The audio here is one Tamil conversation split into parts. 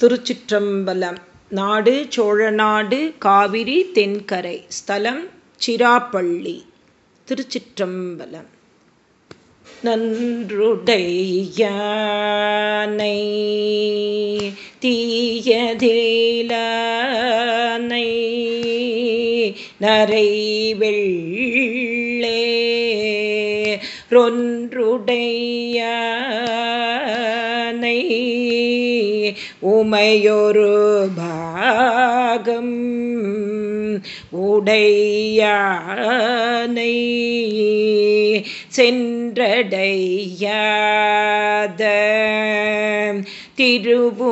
திருச்சிற்றம்பலம். நாடு சோழநாடு காவிரி தென்கரை. ஸ்தலம் சிராப்பள்ளி. திருச்சிற்றம்பலம். நன்றுடையானை தீயதிலானை நரை வெள்ளே ரொன்றுடையானை உமையொரு பாகம் உடையானை சென்றடையாத திருவுடையானை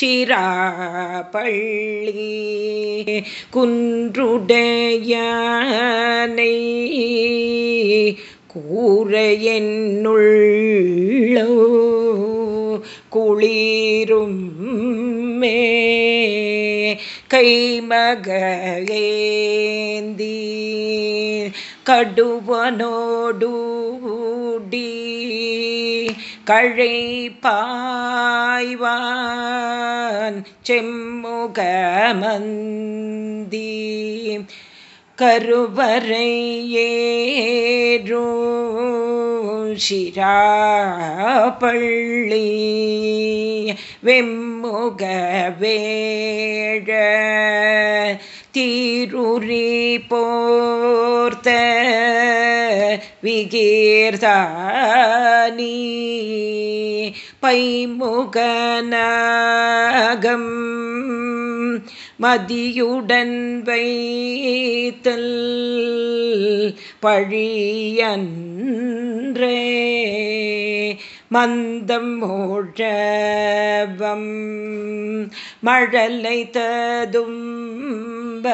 சிராபள்ளி குன்றுடையானை கூரையென்னுள்ளோ குளிரும் மே கைமகேந்தி கடுவனோடூடி கழை பாய்வான் செம்முகமந்தி கருவறையேரோ ஷிராப்பள்ளி வெம்முக வேழ தீருரி போர்த்த விகீர்தானி பைமுகநாகம் மதியுடன் வைத்தல் பழியன்றே. மந்தம் மோழவம் மழலை ததும்ப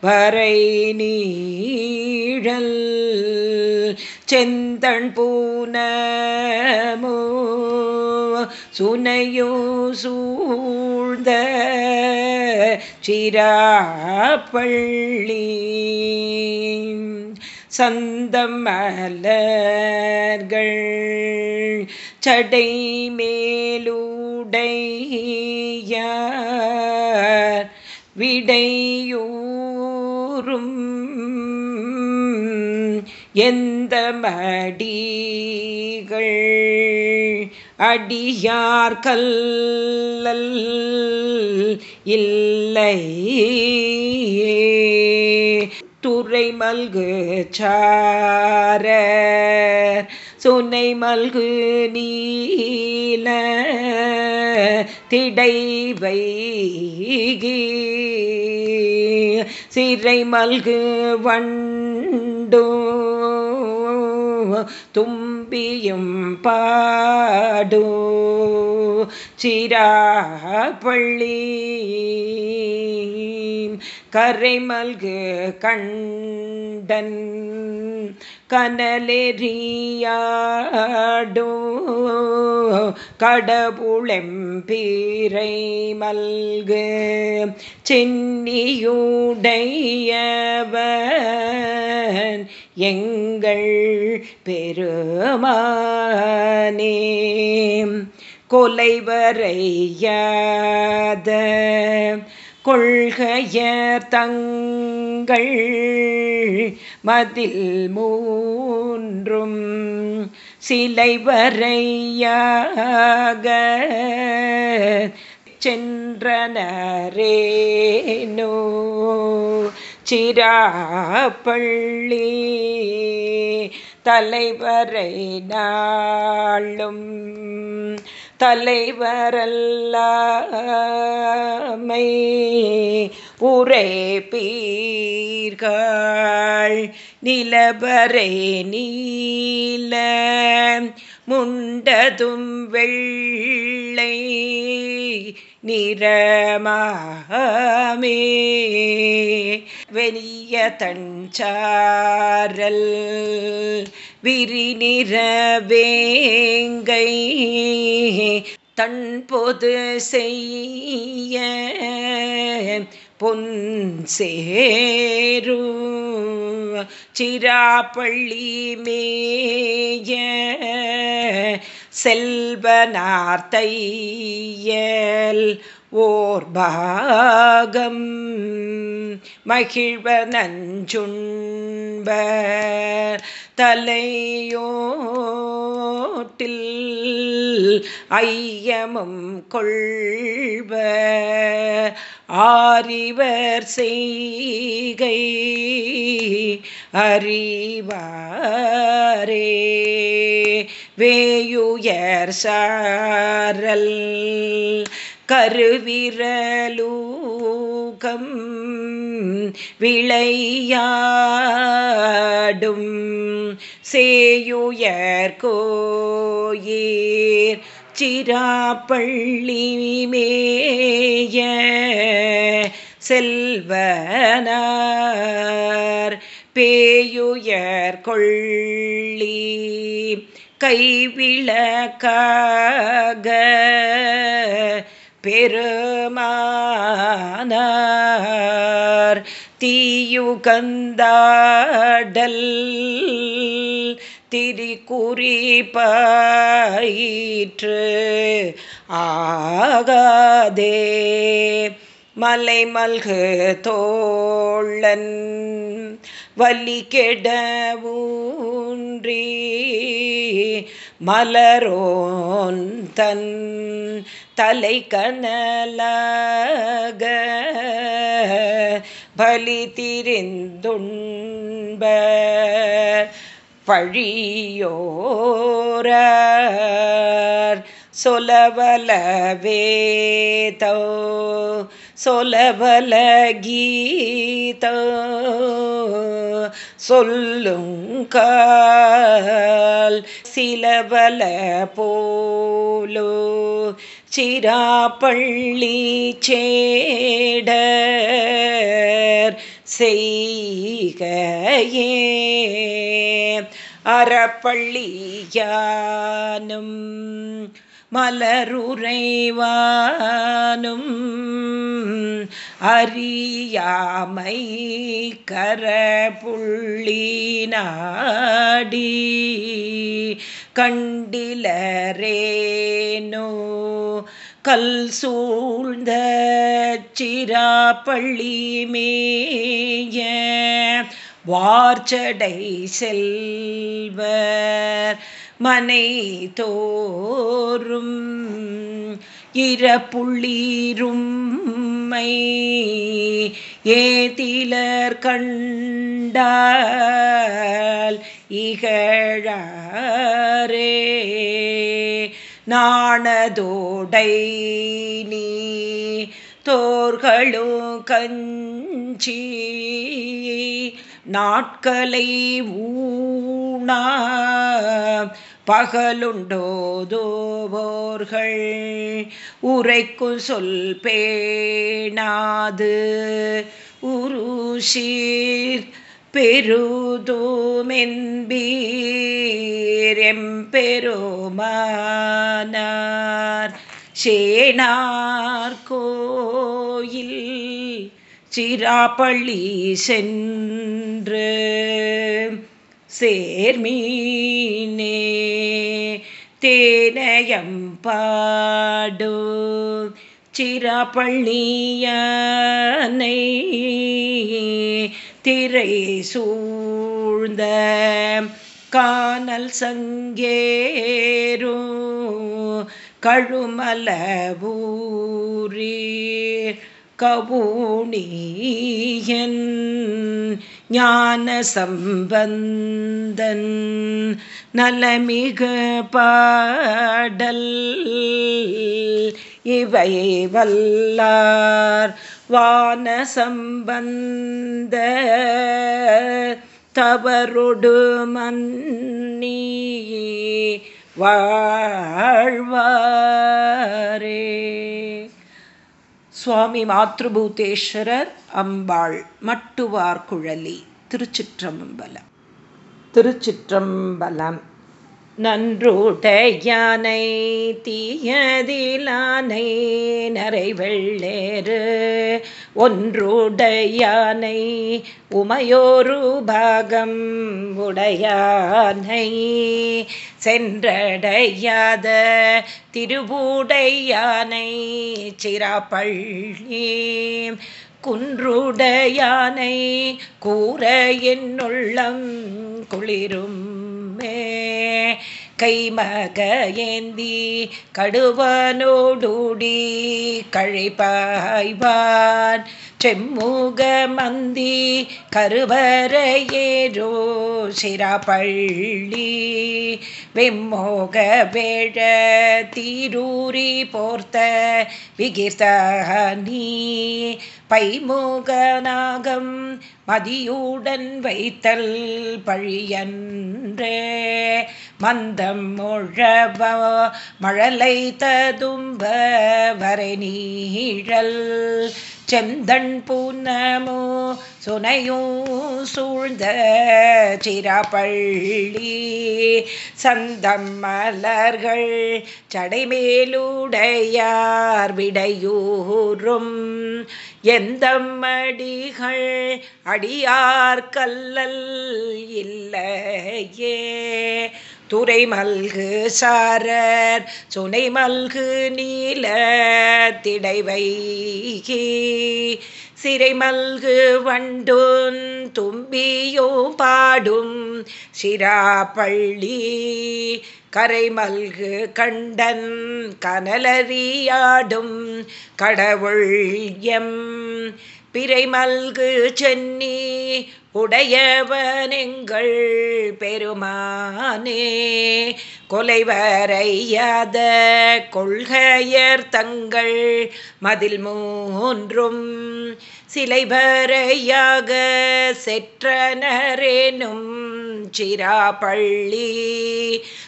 வரை நீழல். செந்தன் பூனமோ சுனையோ சூழ்ந்த சிராப்பள்ளி. சந்தமலர்கள் சடை மேலுடைய விடையூறும் எந்த மடிகள் அடியார் கல்லல் இல்லை துறை மல்கு சார. சுனை மல்கு நீல திடை வைகி. சிறை மல்கு வண்டோ தும்பியும் பாடோ. சிரா பள்ளி மல்கு கண்டன் கனலெறியாடோ கடவுளெம்பீரை மல்கு சென்னியுடையவன் எங்கள் பெருமானே. கொலைவரையாத கொள்கையர் தங்கள் மதில் மூன்றும் சிலை வரையாக சென்றனரேனோ. சிராப்பள்ளி தலைவரை நாளும் தலைவரல்லாமை உரை பீர்கள். நிலவரை நீல முண்டதும் வெள்ளை நிறமாமே வெளிய தஞ்சாரல் விரி நிறவேங்கை தன் பொது செய்ய பொன் சேரு சிராப்பள்ளி மேய செல்வனார்த்தையல் ஓர் பாகம். மகிழ்வ நஞ்சுண்ப தலையோட்டில் ஐயமும் கொள்வ ஆரிவர் செய்கை அறிவாரே. வேயுயர் சாரல் கருவிரலூகம் விளையாடும் சேயுயர்கோயீர் சிராப்பள்ளி மேய செல்வனார் பேயுயர் கொள்ளி கைவிளக்காக பெருமானார் தீயுகந்தாடல் திரிகுறிப்பாயிற்று ஆகாதே. மலை மல்கு தோழன் வலி கெடவூன்றி மலரோன் தன் தலை கனலாக பலி திரிந்துண்ப பழியோரார் சொலவலவேதோ வேதோ கீதோ சொல்லுங்கால் சிலவல போலோ சிராப்பள்ளி சேடர் செய்கையே. அறப்பள்ளியானும் மலருரைவானும் அறியாமை கரப்புள்ளி நாடி கண்டிலரேனோ கல் சூழ்ந்த சிராப்பள்ளி மேய வார்ச்சடை செல்வர் மனை தோறும் இறப்புள்ளீரும்மை ஏதிலர் கண்டால் இகழாரே. நாணதோடை நீ தோர்களும் கஞ்சி நாட்களை ஊணா பகலுண்டோதோவோர்கள். உரைக்கு சொல் பேணாது. உருஷீர் பெருதூமென்பீரெம்பெருமானார் சேனார் கோயில் சிராப்பள்ளி சென்று சேர்மீனே தேனயம் பாடு. சிராப்பள்ளியானை திரை சூழ்ந்த கானல் சங்கேரும் கழுமல கபூணியன் ஞான சம்பந்தன் நலமிகு பாடல் இவை வல்லார் வான சம்பந்த தவறொடு மன்னி வாழ்வாரே. சுவாமி மாத்ருபூதேஸ்வரர் அம்பாள் மட்டுவார் குழலி. திருச்சிற்றம்பலம். திருச்சிற்றம்பலம். நன்றுடையானை தீயதிலானை நரைவெள்ளேறு. ஒன்றுடையானை உமையோரு பாகம் உடையானை. சென்றடையாத திருபூடையானை சிராப்பள்ளி. குன்றுடையானை கூற என்னுள்ளம் குளிரும் கைமக ஏந்தி கடுவனோடுடி கழிப்பாய்வான். செம்முக மந்தி கருவரையேரோ சிராப்பள்ளி வெம்மோக வேழ தீரூரி போர்த்த விகிர்த்தனி பைமுகநாகம் மதியுடன் வைத்தல் பழியன்றே. மந்தம் முழவ மழலை ததும்ப வரை நீழல். செந்தன் பூனமோ சுனையும் சூழ்ந்த சிராப்பள்ளி சந்தம் மலர்கள் சடைமேலுடையார் விடையூறும். எந்தம்மடிகள் அடியார் கல்லல் இல்லையே? துறை மல்கு சாரர் சுனை மல்கு நீல திடைவைகி சிறை மல்கு வண்டுன் தும்பியோ பாடும் சிராப்பள்ளி. கரை மல்கு கண்டன் கனலறியாடும் கடவுள் எம். பிறை மல்கு சென்னி உடையவனெங்கள் பெருமானே. கொலைவரையாத கொள்கையர் தங்கள் மதில் மூன்றும் சிலைவரையாக செற்றனரேனும் சிராப்பள்ளி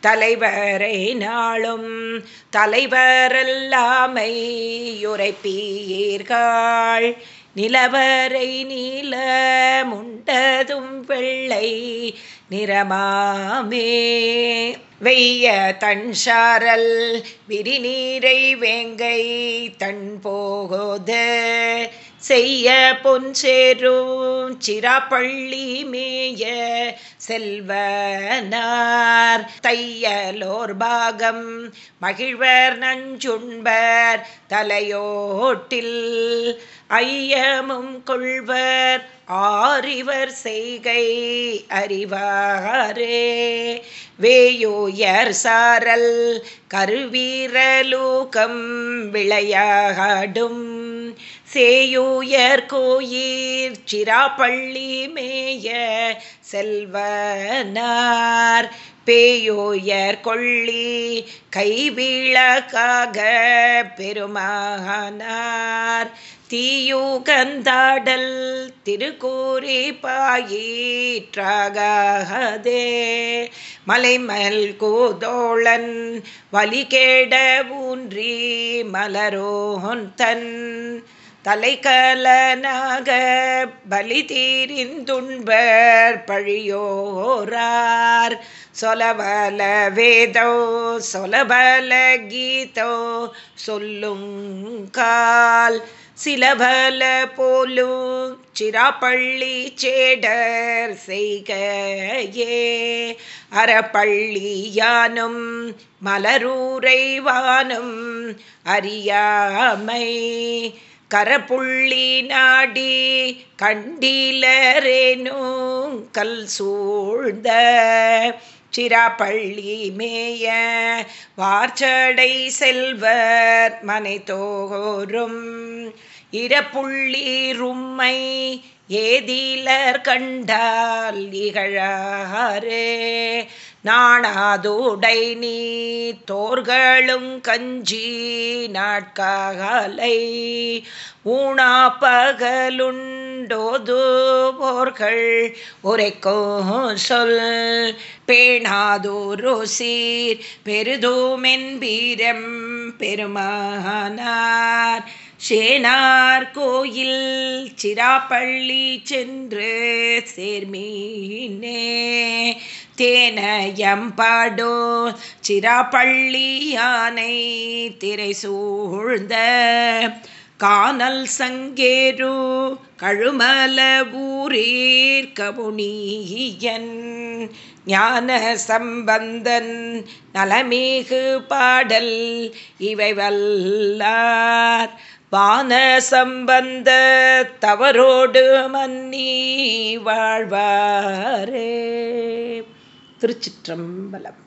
தலைவரை நாளும் தலைவரல்லாமை உரைப்பீர்கள். நிலவரை நீல முண்டதும் வெள்ளை நிறமாமே. வெய்ய தன்சாரல் விரிநீரை வேங்கை தன் போகோது. செய்ய பொன்சேரும் சிராப்பள்ளி மேய செல்வனார். தையலோர் பாகம் மகிழ்வர் நஞ்சுண்பர் தலையோட்டில் ஐயமும் கொள்வர் ஆறிவர் செய்கை அறிவாரே. வேயோயர் சாரல் கருவீரலூகம் விளையாடும் சேயூயர் கோயிர் சிராப்பள்ளி மேய செல்வனார். பேயோயர் கொள்ளி கைவிளக்காக பெருமானார் தீயுகந்தாடல் திருக்கூறி பாயிற்றாகாகதே மலைமல் கோதோளன் வலிகேட ஊன்றி மலரோன் தன் தலைக்கலனாக பலி தீரிந்துண்பர் பழியோரார். சொலபல வேதோ சொலபல கீதோ சொல்லும் கால் சிலபல போலும் சிராப்பள்ளி சேடர் செய்கையே. அறப்பள்ளியானும் மலரூரைவானும் அறியாமை கரப்புள்ளி நாடி கண்டிலரேனும் கல் சூழ்ந்த சிராப்பள்ளி மேய வார்ச்சடை செல்வர் மனை தோறும் இரப்புள்ளி ரும்மை ஏதிலர் கண்டால் இகழாரே. நாணாதோடை நீ தோர்களும் கஞ்சி நாட்காலை ஊனா பகலுண்டோது போர்கள் உரைக்கோ சொல் பேணாதோரோ சீர் பெருதோமென்பீரம் பெருமானார். சேனார் கோயில் சிராப்பள்ளி சென்று சேர்மீனே. தேனயம்பாடோ சிராப்பள்ளி யானை திரை சூழ்ந்த கானல் சங்கேரு கழுமல ஊரீர் கமுனியன் ஞான சம்பந்தன் நலமேகு பாடல் இவை வல்லார் வான சம்பந்த தவறோடு மன்னி வாழ்வாரே. திருச்சிற்றம்பலம்.